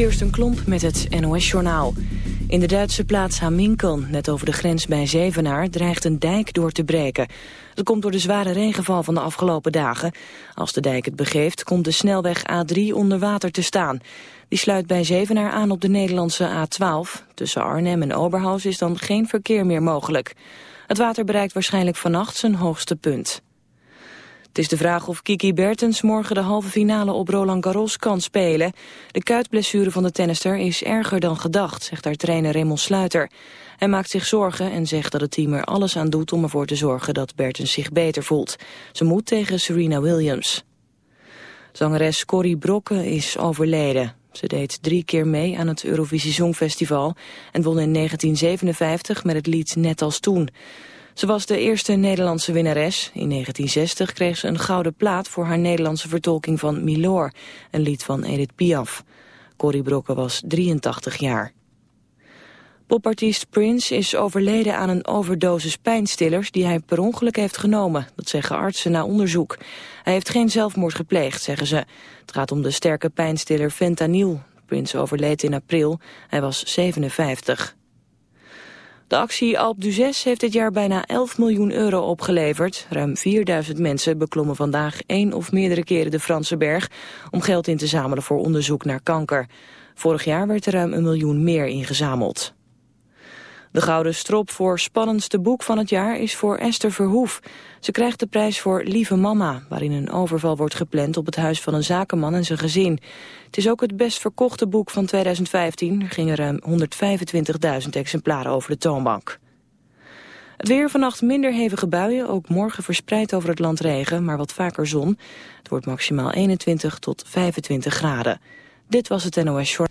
Kirsten Klomp met het NOS-journaal. In de Duitse plaats Haminken, net over de grens bij Zevenaar, dreigt een dijk door te breken. Dat komt door de zware regenval van de afgelopen dagen. Als de dijk het begeeft, komt de snelweg A3 onder water te staan. Die sluit bij Zevenaar aan op de Nederlandse A12. Tussen Arnhem en Oberhaus is dan geen verkeer meer mogelijk. Het water bereikt waarschijnlijk vannacht zijn hoogste punt. Het is de vraag of Kiki Bertens morgen de halve finale op Roland Garros kan spelen. De kuitblessure van de tennister is erger dan gedacht, zegt haar trainer Raymond Sluiter. Hij maakt zich zorgen en zegt dat het team er alles aan doet om ervoor te zorgen dat Bertens zich beter voelt. Ze moet tegen Serena Williams. Zangeres Corrie Brokke is overleden. Ze deed drie keer mee aan het Eurovisie Songfestival en won in 1957 met het lied Net als toen. Ze was de eerste Nederlandse winnares. In 1960 kreeg ze een gouden plaat voor haar Nederlandse vertolking van Milor, een lied van Edith Piaf. Corrie Brokke was 83 jaar. Popartiest Prince is overleden aan een overdosis pijnstillers die hij per ongeluk heeft genomen. Dat zeggen artsen na onderzoek. Hij heeft geen zelfmoord gepleegd, zeggen ze. Het gaat om de sterke pijnstiller fentanyl. Prince overleed in april. Hij was 57. De actie Alp d'Huez heeft dit jaar bijna 11 miljoen euro opgeleverd. Ruim 4000 mensen beklommen vandaag één of meerdere keren de Franse berg... om geld in te zamelen voor onderzoek naar kanker. Vorig jaar werd er ruim een miljoen meer ingezameld. De Gouden Strop voor spannendste boek van het jaar is voor Esther Verhoef. Ze krijgt de prijs voor Lieve Mama, waarin een overval wordt gepland op het huis van een zakenman en zijn gezin. Het is ook het best verkochte boek van 2015. Er gingen ruim 125.000 exemplaren over de toonbank. Het weer vannacht minder hevige buien, ook morgen verspreid over het land regen, maar wat vaker zon. Het wordt maximaal 21 tot 25 graden. Dit was het NOS Short.